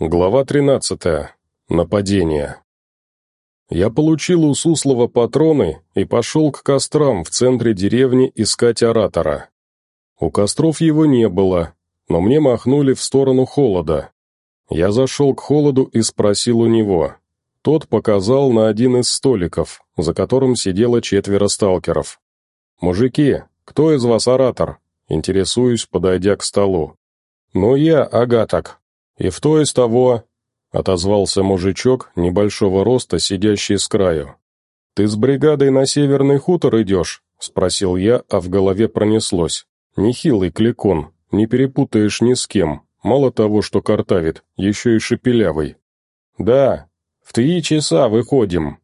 Глава 13. Нападение. Я получил у Суслова патроны и пошел к кострам в центре деревни искать оратора. У костров его не было, но мне махнули в сторону холода. Я зашел к холоду и спросил у него. Тот показал на один из столиков, за которым сидело четверо сталкеров. «Мужики, кто из вас оратор?» Интересуюсь, подойдя к столу. «Ну я, Агаток», «И в то из того?» — отозвался мужичок небольшого роста, сидящий с краю. «Ты с бригадой на северный хутор идешь?» — спросил я, а в голове пронеслось. «Нехилый кликон, не перепутаешь ни с кем, мало того, что картавит, еще и шепелявый». «Да, в три часа выходим».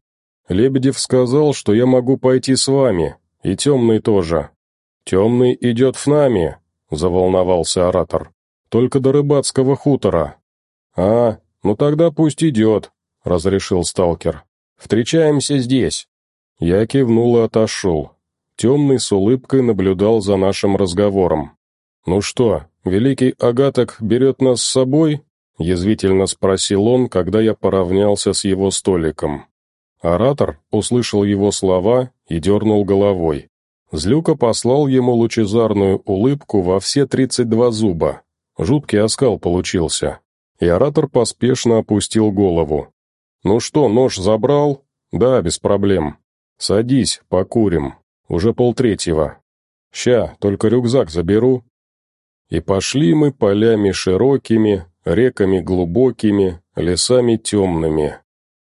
Лебедев сказал, что я могу пойти с вами, и темный тоже. «Темный идет в нами», — заволновался оратор только до рыбацкого хутора». «А, ну тогда пусть идет», — разрешил сталкер. «Встречаемся здесь». Я кивнул и отошел. Темный с улыбкой наблюдал за нашим разговором. «Ну что, великий Агаток берет нас с собой?» — язвительно спросил он, когда я поравнялся с его столиком. Оратор услышал его слова и дернул головой. Злюка послал ему лучезарную улыбку во все тридцать два зуба, Жуткий оскал получился. И оратор поспешно опустил голову. «Ну что, нож забрал?» «Да, без проблем. Садись, покурим. Уже полтретьего. Ща, только рюкзак заберу». И пошли мы полями широкими, реками глубокими, лесами темными.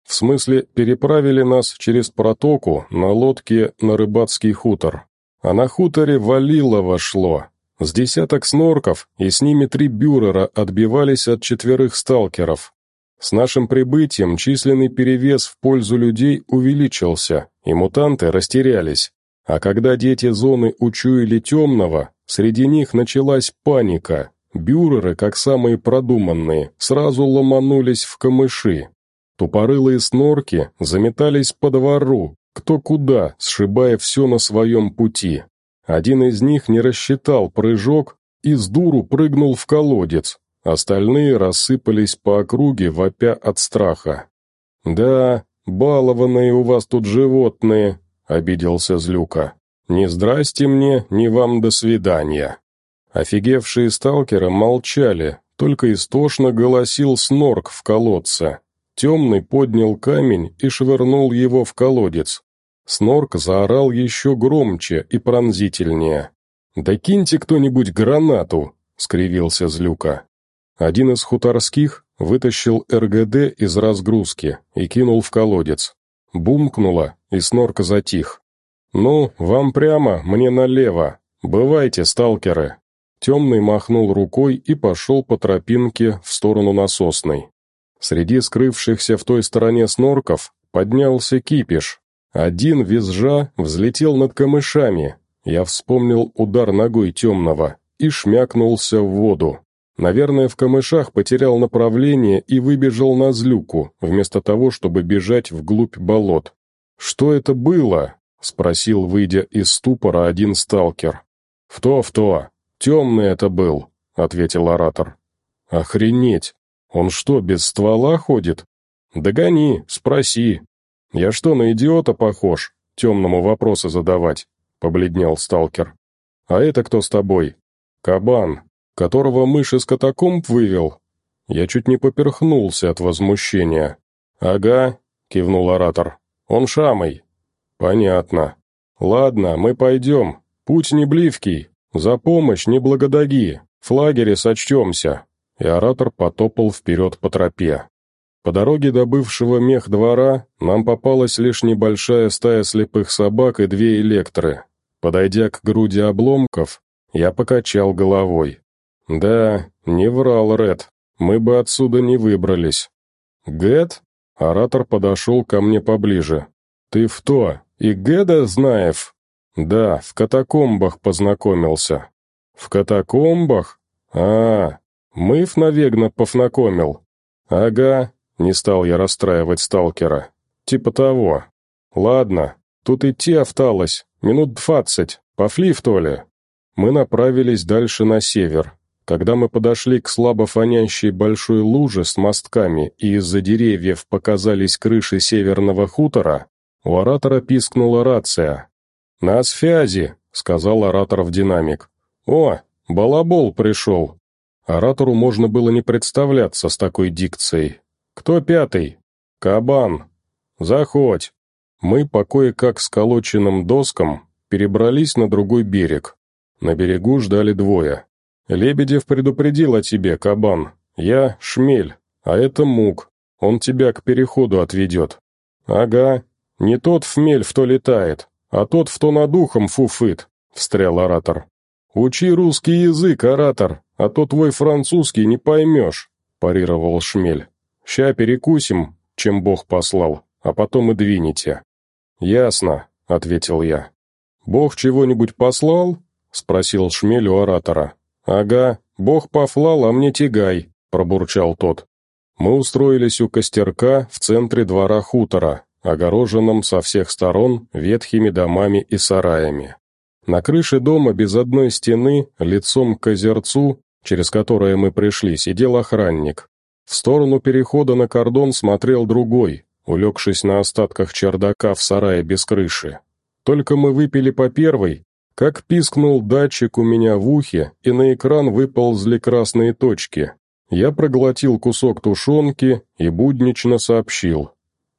В смысле, переправили нас через протоку на лодке на рыбацкий хутор. А на хуторе валило вошло, с десяток снорков и с ними три бюрера отбивались от четверых сталкеров. С нашим прибытием численный перевес в пользу людей увеличился, и мутанты растерялись. А когда дети зоны учуяли темного, среди них началась паника. Бюреры, как самые продуманные, сразу ломанулись в камыши. Тупорылые снорки заметались по двору, кто куда, сшибая все на своем пути. Один из них не рассчитал прыжок и с дуру прыгнул в колодец. Остальные рассыпались по округе, вопя от страха. «Да, балованные у вас тут животные», — обиделся Злюка. «Не здрасте мне, не вам до свидания». Офигевшие сталкеры молчали, только истошно голосил снорк в колодце. Темный поднял камень и швырнул его в колодец. Снорк заорал еще громче и пронзительнее. «Да киньте кто-нибудь гранату!» — скривился Злюка. Один из хуторских вытащил РГД из разгрузки и кинул в колодец. Бумкнуло, и Снорк затих. «Ну, вам прямо, мне налево. Бывайте, сталкеры!» Темный махнул рукой и пошел по тропинке в сторону насосной. Среди скрывшихся в той стороне снорков поднялся кипиш, один визжа взлетел над камышами. Я вспомнил удар ногой темного и шмякнулся в воду. Наверное, в камышах потерял направление и выбежал на злюку, вместо того, чтобы бежать вглубь болот. «Что это было?» — спросил, выйдя из ступора, один сталкер. «В то, в то. Темный это был», — ответил оратор. «Охренеть! Он что, без ствола ходит?» «Догони, спроси», «Я что, на идиота похож?» — темному вопросы задавать, — побледнел сталкер. «А это кто с тобой?» «Кабан, которого мышь из катакомб вывел?» Я чуть не поперхнулся от возмущения. «Ага», — кивнул оратор, — «он шамой». «Понятно. Ладно, мы пойдем. Путь не бливкий. За помощь не благодари. В лагере сочтемся». И оратор потопал вперед по тропе. По дороге до бывшего мехдвора нам попалась лишь небольшая стая слепых собак и две электры. Подойдя к груди обломков, я покачал головой. «Да, не врал Ред, мы бы отсюда не выбрались». «Гэт?» — оратор подошел ко мне поближе. «Ты в то, и Гэда знаев?» «Да, в катакомбах познакомился». «В катакомбах? А, мыв, навегно, пофнакомил. «Ага, не стал я расстраивать сталкера. Типа того. Ладно, тут идти осталось. Минут двадцать. Пошли, что ли? Мы направились дальше на север. Когда мы подошли к слабо фонящей большой луже с мостками и из-за деревьев показались крыши северного хутора, у оратора пискнула рация. «На связи!» — сказал оратор в динамик. «О, балабол пришел!» Оратору можно было не представляться с такой дикцией. «Кто пятый?» «Кабан. Заходь». Мы по кое-как сколоченным доскам перебрались на другой берег. На берегу ждали двое. «Лебедев предупредил о тебе, кабан. Я — шмель, а это мук. Он тебя к переходу отведет». «Ага. Не тот в мель в то летает, а тот в то над ухом фуфыт», — встрял оратор. «Учи русский язык, оратор, а то твой французский не поймешь», — парировал шмель. Ща перекусим, чем Бог послал, а потом и двинете». «Ясно», — ответил я. «Бог чего-нибудь послал?» — спросил шмель у оратора. «Ага, Бог послал, а мне тягай», — пробурчал тот. Мы устроились у костерка в центре двора хутора, огороженном со всех сторон ветхими домами и сараями. На крыше дома без одной стены, лицом к озерцу, через которое мы пришли, сидел охранник, в сторону перехода на кордон смотрел другой, улегшись на остатках чердака в сарае без крыши. Только мы выпили по первой, как пискнул датчик у меня в ухе, и на экран выползли красные точки. Я проглотил кусок тушенки и буднично сообщил.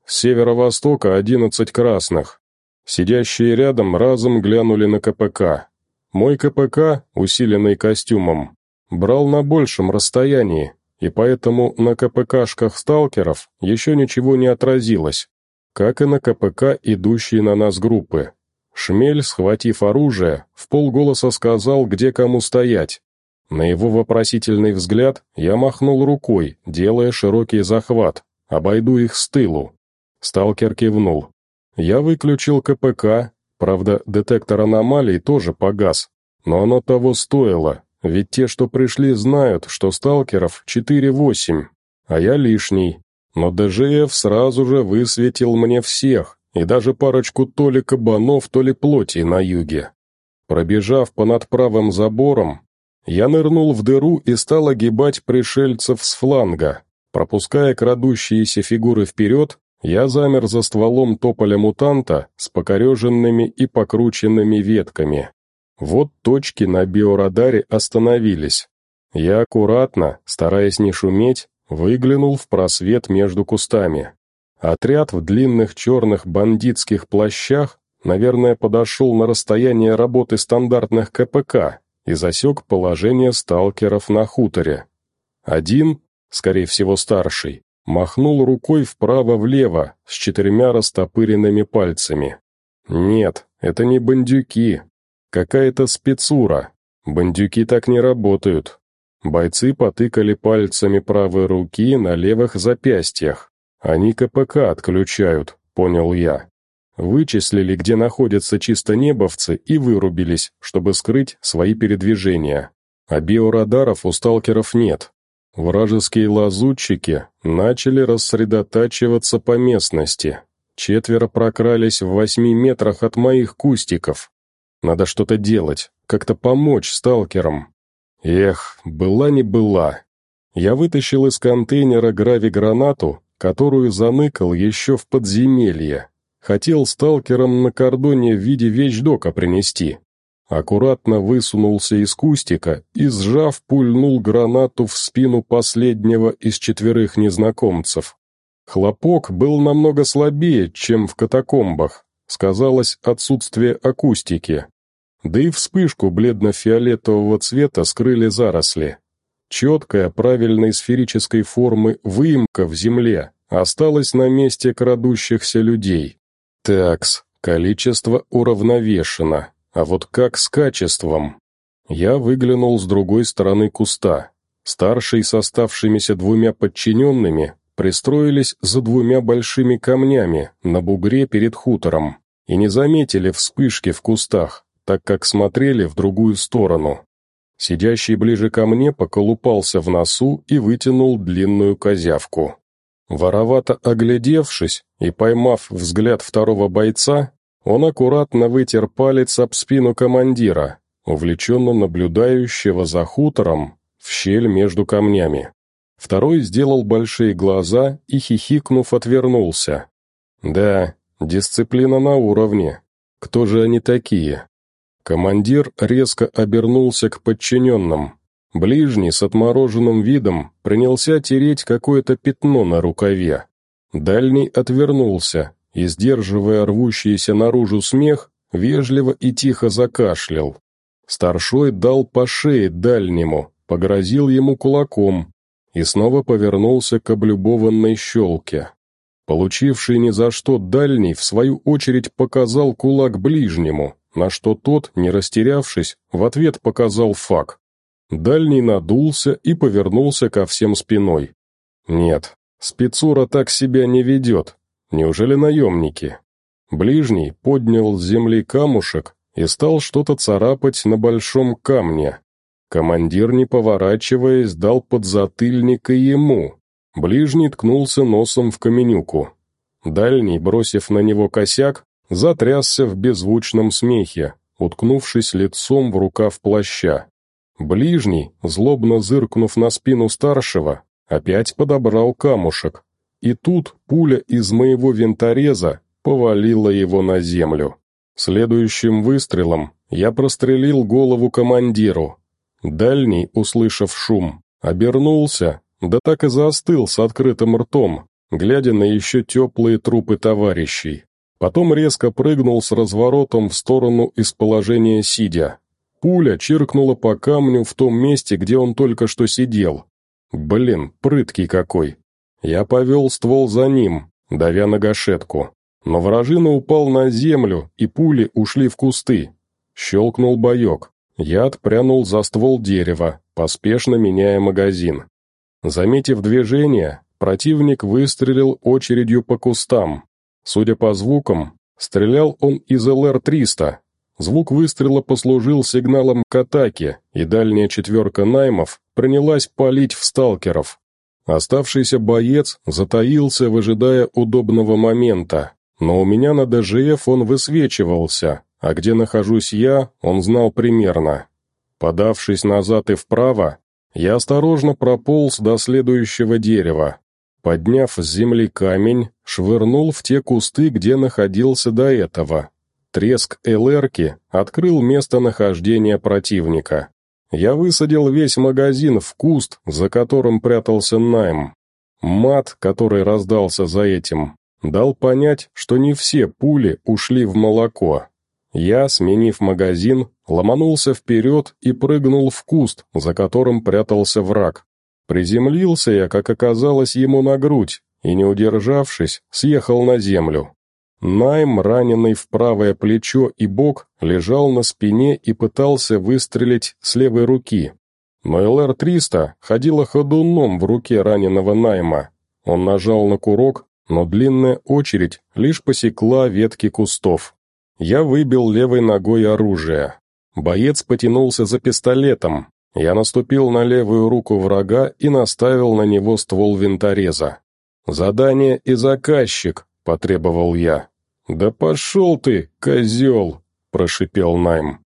С северо-востока одиннадцать красных. Сидящие рядом разом глянули на КПК. Мой КПК, усиленный костюмом, брал на большем расстоянии, и поэтому на КПКшках сталкеров еще ничего не отразилось, как и на КПК идущие на нас группы. Шмель, схватив оружие, в полголоса сказал, где кому стоять. На его вопросительный взгляд я махнул рукой, делая широкий захват, обойду их с тылу. Сталкер кивнул. Я выключил КПК, правда, детектор аномалий тоже погас, но оно того стоило, ведь те, что пришли, знают, что сталкеров 4-8, а я лишний. Но ДЖФ сразу же высветил мне всех, и даже парочку то ли кабанов, то ли плоти на юге. Пробежав по над правым забором, я нырнул в дыру и стал огибать пришельцев с фланга. Пропуская крадущиеся фигуры вперед, я замер за стволом тополя мутанта с покореженными и покрученными ветками. Вот точки на биорадаре остановились. Я аккуратно, стараясь не шуметь, выглянул в просвет между кустами. Отряд в длинных черных бандитских плащах, наверное, подошел на расстояние работы стандартных КПК и засек положение сталкеров на хуторе. Один, скорее всего старший, махнул рукой вправо-влево с четырьмя растопыренными пальцами. «Нет, это не бандюки, Какая-то спецура. Бандюки так не работают. Бойцы потыкали пальцами правой руки на левых запястьях. Они КПК отключают, понял я. Вычислили, где находятся чисто небовцы, и вырубились, чтобы скрыть свои передвижения. А биорадаров у сталкеров нет. Вражеские лазутчики начали рассредотачиваться по местности. Четверо прокрались в восьми метрах от моих кустиков. Надо что-то делать, как-то помочь сталкерам. Эх, была не была. Я вытащил из контейнера грави-гранату, которую заныкал еще в подземелье. Хотел сталкерам на кордоне в виде вещдока принести. Аккуратно высунулся из кустика и, сжав, пульнул гранату в спину последнего из четверых незнакомцев. Хлопок был намного слабее, чем в катакомбах, сказалось отсутствие акустики. Да и вспышку бледно-фиолетового цвета скрыли заросли. Четкая, правильной сферической формы выемка в земле осталась на месте крадущихся людей. Такс, количество уравновешено, а вот как с качеством? Я выглянул с другой стороны куста. Старший с оставшимися двумя подчиненными пристроились за двумя большими камнями на бугре перед хутором и не заметили вспышки в кустах, так как смотрели в другую сторону. Сидящий ближе ко мне поколупался в носу и вытянул длинную козявку. Воровато оглядевшись и поймав взгляд второго бойца, он аккуратно вытер палец об спину командира, увлеченно наблюдающего за хутором в щель между камнями. Второй сделал большие глаза и, хихикнув, отвернулся. «Да, дисциплина на уровне. Кто же они такие?» Командир резко обернулся к подчиненным. Ближний с отмороженным видом принялся тереть какое-то пятно на рукаве. Дальний отвернулся и, сдерживая рвущийся наружу смех, вежливо и тихо закашлял. Старшой дал по шее дальнему, погрозил ему кулаком, и снова повернулся к облюбованной щелке. Получивший ни за что дальний, в свою очередь, показал кулак ближнему, на что тот, не растерявшись, в ответ показал фак. Дальний надулся и повернулся ко всем спиной. Нет, спецура так себя не ведет. Неужели наемники? Ближний поднял с земли камушек и стал что-то царапать на большом камне. Командир, не поворачиваясь, дал подзатыльник и ему. Ближний ткнулся носом в каменюку. Дальний, бросив на него косяк, затрясся в беззвучном смехе, уткнувшись лицом в рукав плаща. Ближний, злобно зыркнув на спину старшего, опять подобрал камушек. И тут пуля из моего винтореза повалила его на землю. Следующим выстрелом я прострелил голову командиру, Дальний, услышав шум, обернулся, да так и застыл с открытым ртом, глядя на еще теплые трупы товарищей. Потом резко прыгнул с разворотом в сторону из положения сидя. Пуля чиркнула по камню в том месте, где он только что сидел. Блин, прыткий какой. Я повел ствол за ним, давя на гашетку. Но вражина упал на землю, и пули ушли в кусты. Щелкнул боек. Я отпрянул за ствол дерева, поспешно меняя магазин. Заметив движение, противник выстрелил очередью по кустам. Судя по звукам, стрелял он из ЛР-300. Звук выстрела послужил сигналом к атаке, и дальняя четверка наймов принялась палить в сталкеров. Оставшийся боец затаился, выжидая удобного момента. Но у меня на ДЖФ он высвечивался, а где нахожусь я, он знал примерно. Подавшись назад и вправо, я осторожно прополз до следующего дерева. Подняв с земли камень, швырнул в те кусты, где находился до этого. Треск элерки открыл местонахождение противника. Я высадил весь магазин в куст, за которым прятался Найм. Мат, который раздался за этим, дал понять, что не все пули ушли в молоко. Я, сменив магазин, ломанулся вперед и прыгнул в куст, за которым прятался враг. Приземлился я, как оказалось, ему на грудь, и, не удержавшись, съехал на землю. Найм, раненый в правое плечо и бок, лежал на спине и пытался выстрелить с левой руки. Но ЛР-300 ходила ходуном в руке раненого Найма. Он нажал на курок, но длинная очередь лишь посекла ветки кустов. Я выбил левой ногой оружие. Боец потянулся за пистолетом. Я наступил на левую руку врага и наставил на него ствол винтореза. «Задание и заказчик», — потребовал я. «Да пошел ты, козел!» — прошипел Найм.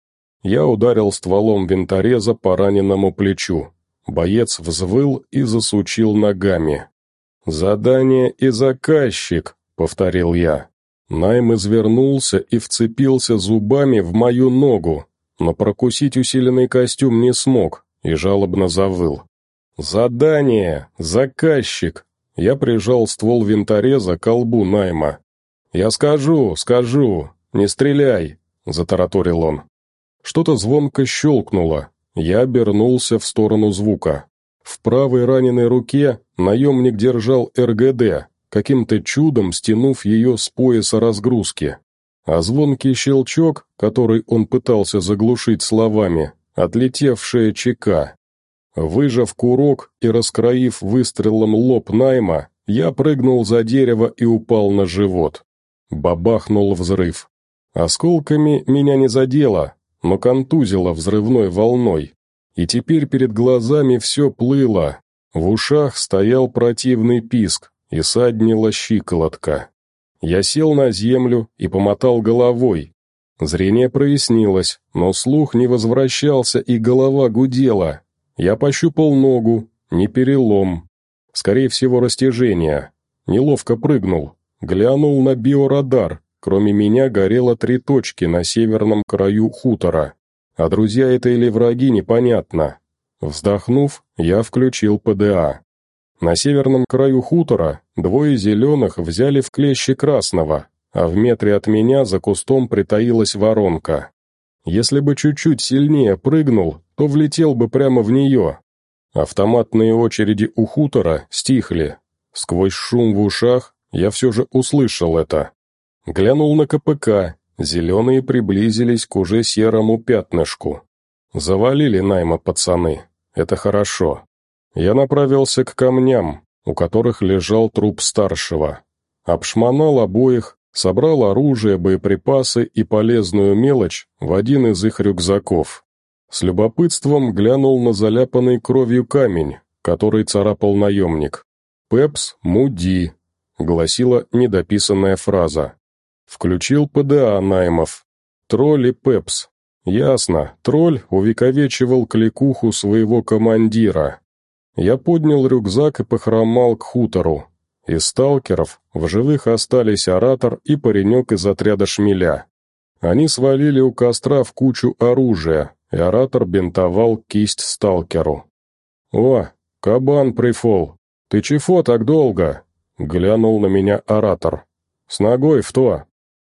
Я ударил стволом винтореза по раненому плечу. Боец взвыл и засучил ногами. «Задание и заказчик», — повторил я. Найм извернулся и вцепился зубами в мою ногу, но прокусить усиленный костюм не смог и жалобно завыл. «Задание! Заказчик!» Я прижал ствол винтореза к колбу Найма. «Я скажу, скажу! Не стреляй!» — затараторил он. Что-то звонко щелкнуло. Я обернулся в сторону звука. В правой раненой руке наемник держал РГД, каким-то чудом стянув ее с пояса разгрузки. А звонкий щелчок, который он пытался заглушить словами, отлетевшая чека. Выжав курок и раскроив выстрелом лоб найма, я прыгнул за дерево и упал на живот. Бабахнул взрыв. Осколками меня не задело, но контузило взрывной волной. И теперь перед глазами все плыло. В ушах стоял противный писк, и саднила щиколотка. Я сел на землю и помотал головой. Зрение прояснилось, но слух не возвращался и голова гудела. Я пощупал ногу, не перелом. Скорее всего, растяжение. Неловко прыгнул. Глянул на биорадар. Кроме меня горело три точки на северном краю хутора. А друзья это или враги, непонятно. Вздохнув, я включил ПДА. На северном краю хутора двое зеленых взяли в клещи красного, а в метре от меня за кустом притаилась воронка. Если бы чуть-чуть сильнее прыгнул, то влетел бы прямо в нее. Автоматные очереди у хутора стихли. Сквозь шум в ушах я все же услышал это. Глянул на КПК, зеленые приблизились к уже серому пятнышку. Завалили найма пацаны, это хорошо я направился к камням, у которых лежал труп старшего. Обшмонал обоих, собрал оружие, боеприпасы и полезную мелочь в один из их рюкзаков. С любопытством глянул на заляпанный кровью камень, который царапал наемник. «Пепс Муди», — гласила недописанная фраза. Включил ПДА наймов. «Тролли Пепс». Ясно, тролль увековечивал кликуху своего командира. Я поднял рюкзак и похромал к хутору. Из сталкеров в живых остались оратор и паренек из отряда шмеля. Они свалили у костра в кучу оружия, и оратор бинтовал кисть сталкеру. «О, кабан прифол! Ты чего так долго?» — глянул на меня оратор. «С ногой в то!»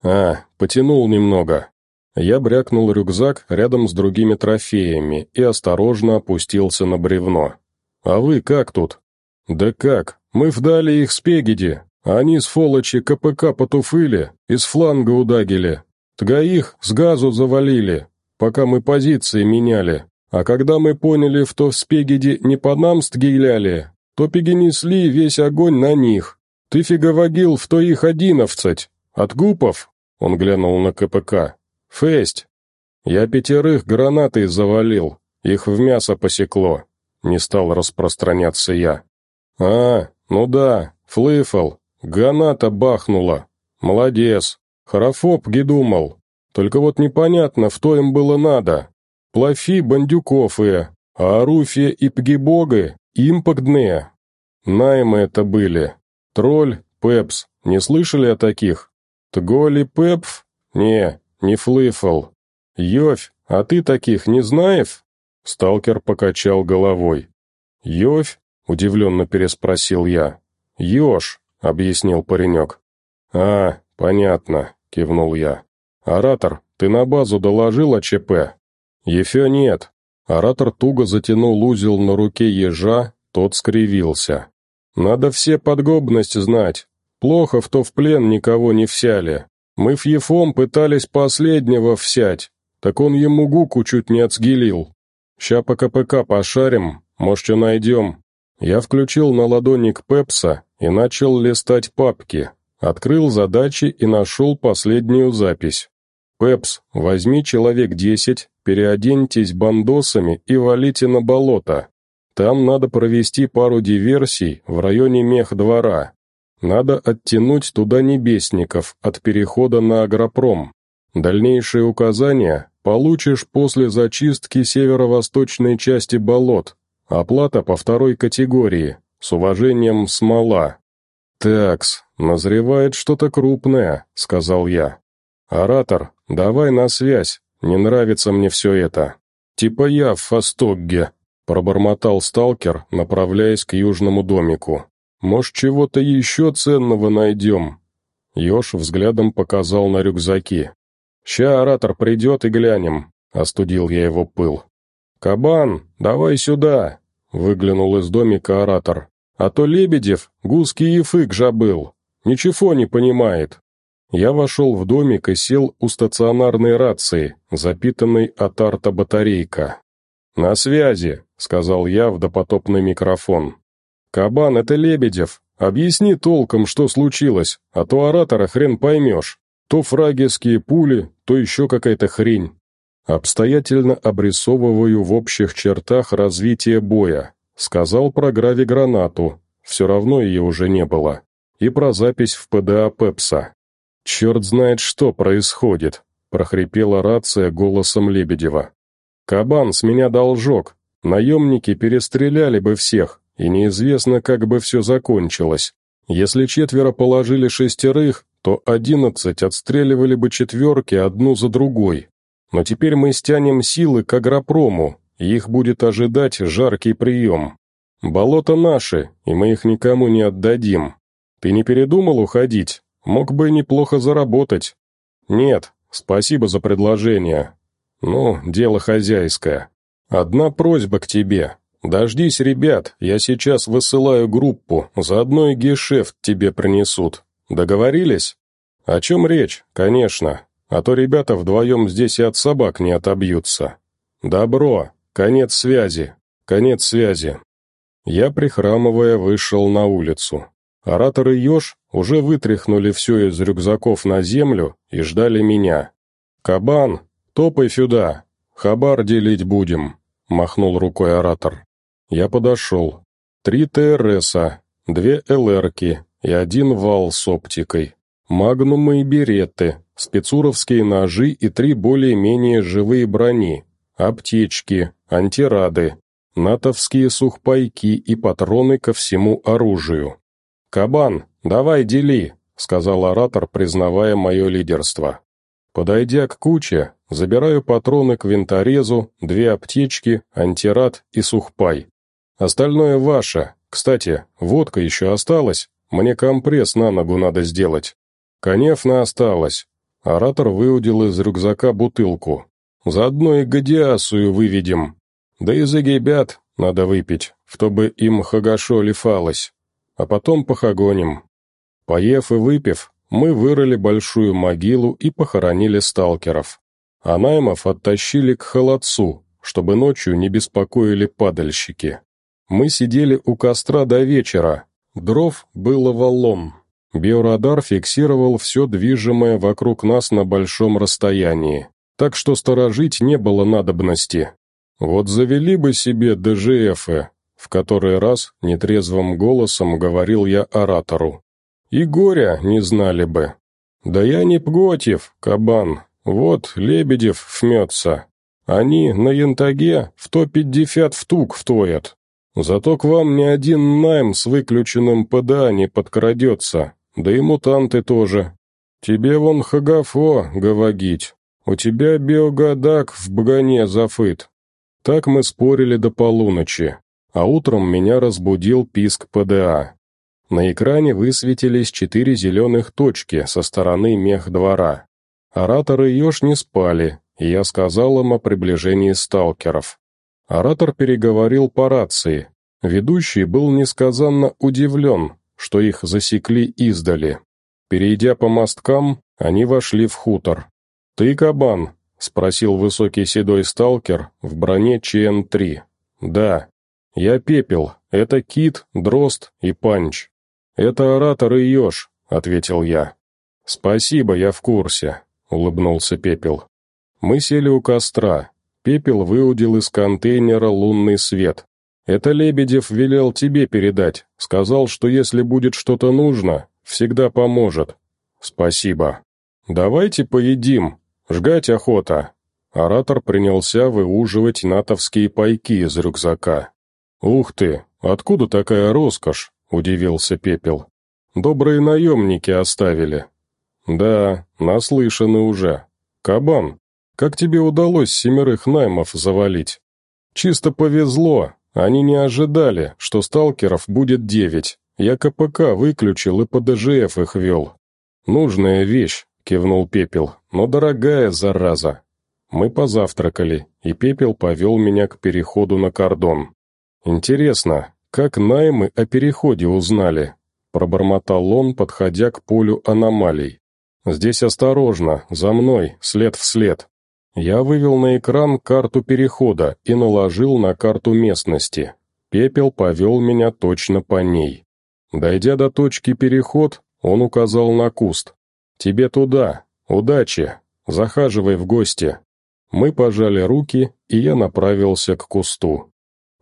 «А, потянул немного». Я брякнул рюкзак рядом с другими трофеями и осторожно опустился на бревно. А вы как тут?» «Да как? Мы вдали их спегиди. Они, с Фолочи КПК потуфыли из фланга удагили. Тгоих с газу завалили, пока мы позиции меняли. А когда мы поняли, что в спегиди не по нам стгиляли, то перенесли весь огонь на них. Ты фиговогил в то их одиновцать От гупов?» Он глянул на КПК. «Фесть. Я пятерых гранатой завалил. Их в мясо посекло не стал распространяться я. «А, ну да, флыфл, граната бахнула. Молодец, хорофоб гидумал. Только вот непонятно, что им было надо. Плафи бандюковые, а Аруфия и Пгибоги импактные. Наймы это были. Тролль, Пепс, не слышали о таких? Тголи Пепф? Не, не флыфл. Йовь, а ты таких не знаешь?» Сталкер покачал головой. «Ёвь?» — удивленно переспросил я. «Ёж», — объяснил паренек. «А, понятно», — кивнул я. «Оратор, ты на базу доложил о ЧП?» «Ефё нет». Оратор туго затянул узел на руке ежа, тот скривился. «Надо все подгобность знать. Плохо, в то в плен никого не взяли. Мы в Ефом пытались последнего взять, так он ему гуку чуть не отсгилил. Ща по КПК пошарим, может можете найдем». Я включил на ладоник Пепса и начал листать папки. Открыл задачи и нашел последнюю запись. «Пепс, возьми человек десять, переоденьтесь бандосами и валите на болото. Там надо провести пару диверсий в районе мех-двора. Надо оттянуть туда небесников от перехода на агропром. Дальнейшие указания Получишь после зачистки северо-восточной части болот. Оплата по второй категории. С уважением, смола». «Такс, назревает что-то крупное», — сказал я. «Оратор, давай на связь. Не нравится мне все это. Типа я в Фастогге», — пробормотал сталкер, направляясь к южному домику. «Может, чего-то еще ценного найдем?» Ёж взглядом показал на рюкзаки. Ща оратор придет и глянем», — остудил я его пыл. «Кабан, давай сюда!» — выглянул из домика оратор. «А то Лебедев гуский ефык жабыл. Ничего не понимает». Я вошел в домик и сел у стационарной рации, запитанной от арта батарейка. «На связи», — сказал я в допотопный микрофон. «Кабан, это Лебедев. Объясни толком, что случилось, а то оратора хрен поймешь». То фрагерские пули, то еще какая-то хрень. Обстоятельно обрисовываю в общих чертах развитие боя. Сказал про грави-гранату. все равно ее уже не было. И про запись в ПДА Пепса. «Черт знает, что происходит», — прохрипела рация голосом Лебедева. «Кабан, с меня должок. Наемники перестреляли бы всех, и неизвестно, как бы все закончилось. Если четверо положили шестерых, что одиннадцать отстреливали бы четверки одну за другой. Но теперь мы стянем силы к агропрому, и их будет ожидать жаркий прием. Болото наши, и мы их никому не отдадим. Ты не передумал уходить? Мог бы неплохо заработать. Нет, спасибо за предложение. Ну, дело хозяйское. Одна просьба к тебе. Дождись, ребят, я сейчас высылаю группу, заодно и гешефт тебе принесут. Договорились? А «О чем речь? Конечно. А то ребята вдвоем здесь и от собак не отобьются. Добро. Конец связи. Конец связи». Я, прихрамывая, вышел на улицу. Ораторы и уже вытряхнули все из рюкзаков на землю и ждали меня. «Кабан, топай сюда! Хабар делить будем!» — махнул рукой оратор. Я подошел. Три ТРСа, две ЛРки и один вал с оптикой. Магнумы и беретты, спецуровские ножи и три более-менее живые брони, аптечки, антирады, натовские сухпайки и патроны ко всему оружию. «Кабан, давай дели», — сказал оратор, признавая мое лидерство. Подойдя к куче, забираю патроны к винторезу, две аптечки, антирад и сухпай. Остальное ваше. Кстати, водка еще осталась, мне компресс на ногу надо сделать. Конечно, осталось. Оратор выудил из рюкзака бутылку. Заодно и гадиасую выведем. Да и за гебят надо выпить, чтобы им хагашо лифалось. А потом похагоним. Поев и выпив, мы вырыли большую могилу и похоронили сталкеров. А наймов оттащили к холодцу, чтобы ночью не беспокоили падальщики. Мы сидели у костра до вечера, дров было валом. Биорадар фиксировал все движимое вокруг нас на большом расстоянии, так что сторожить не было надобности. Вот завели бы себе ДЖФы, в который раз нетрезвым голосом говорил я оратору. И горя не знали бы. Да я не пготев, кабан, вот Лебедев фмется. Они на янтаге в то пятьдесят втук втоят. Зато к вам ни один найм с выключенным ПДА не подкрадется, да и мутанты тоже. Тебе вон хагафо говорить, у тебя биогадак в багане зафыт». Так мы спорили до полуночи, а утром меня разбудил писк ПДА. На экране высветились четыре зеленых точки со стороны мех двора. Ораторы Ёж не спали, и я сказал им о приближении сталкеров. Оратор переговорил по рации. Ведущий был несказанно удивлен, что их засекли издали. Перейдя по мосткам, они вошли в хутор. «Ты кабан?» — спросил высокий седой сталкер в броне ЧН-3. «Да. Я пепел. Это кит, дрозд и панч. Это оратор и еж», — ответил я. «Спасибо, я в курсе», — улыбнулся пепел. Мы сели у костра. Пепел выудил из контейнера лунный свет, это Лебедев велел тебе передать. Сказал, что если будет что-то нужно, всегда поможет. Спасибо. Давайте поедим. Жгать охота. Оратор принялся выуживать натовские пайки из рюкзака. «Ух ты! Откуда такая роскошь?» — удивился Пепел. «Добрые наемники оставили». «Да, наслышаны уже. Кабан, как тебе удалось семерых наймов завалить?» «Чисто повезло», они не ожидали, что сталкеров будет девять. Я КПК выключил и по их вел. «Нужная вещь», — кивнул Пепел, — «но дорогая зараза». Мы позавтракали, и Пепел повел меня к переходу на кордон. «Интересно, как наймы о переходе узнали?» — пробормотал он, подходя к полю аномалий. «Здесь осторожно, за мной, след в след». Я вывел на экран карту перехода и наложил на карту местности. Пепел повел меня точно по ней. Дойдя до точки переход, он указал на куст. «Тебе туда! Удачи! Захаживай в гости!» Мы пожали руки, и я направился к кусту.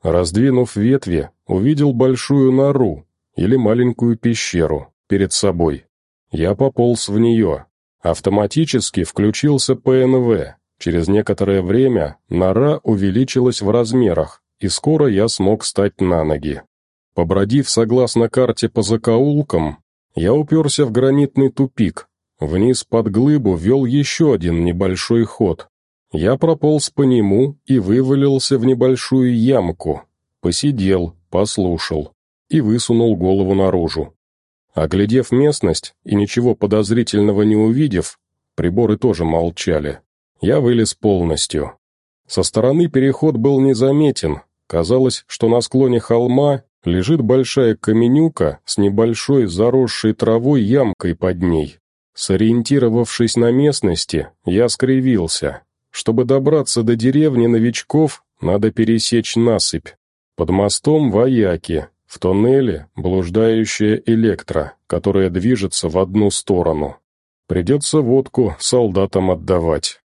Раздвинув ветви, увидел большую нору или маленькую пещеру перед собой. Я пополз в нее. Автоматически включился ПНВ, Через некоторое время нора увеличилась в размерах, и скоро я смог стать на ноги. Побродив согласно карте по закоулкам, я уперся в гранитный тупик. Вниз под глыбу вел еще один небольшой ход. Я прополз по нему и вывалился в небольшую ямку. Посидел, послушал и высунул голову наружу. Оглядев местность и ничего подозрительного не увидев, приборы тоже молчали. Я вылез полностью. Со стороны переход был незаметен. Казалось, что на склоне холма лежит большая каменюка с небольшой заросшей травой ямкой под ней. Сориентировавшись на местности, я скривился. Чтобы добраться до деревни новичков, надо пересечь насыпь. Под мостом вояки, в тоннеле блуждающая электро, которая движется в одну сторону. Придется водку солдатам отдавать.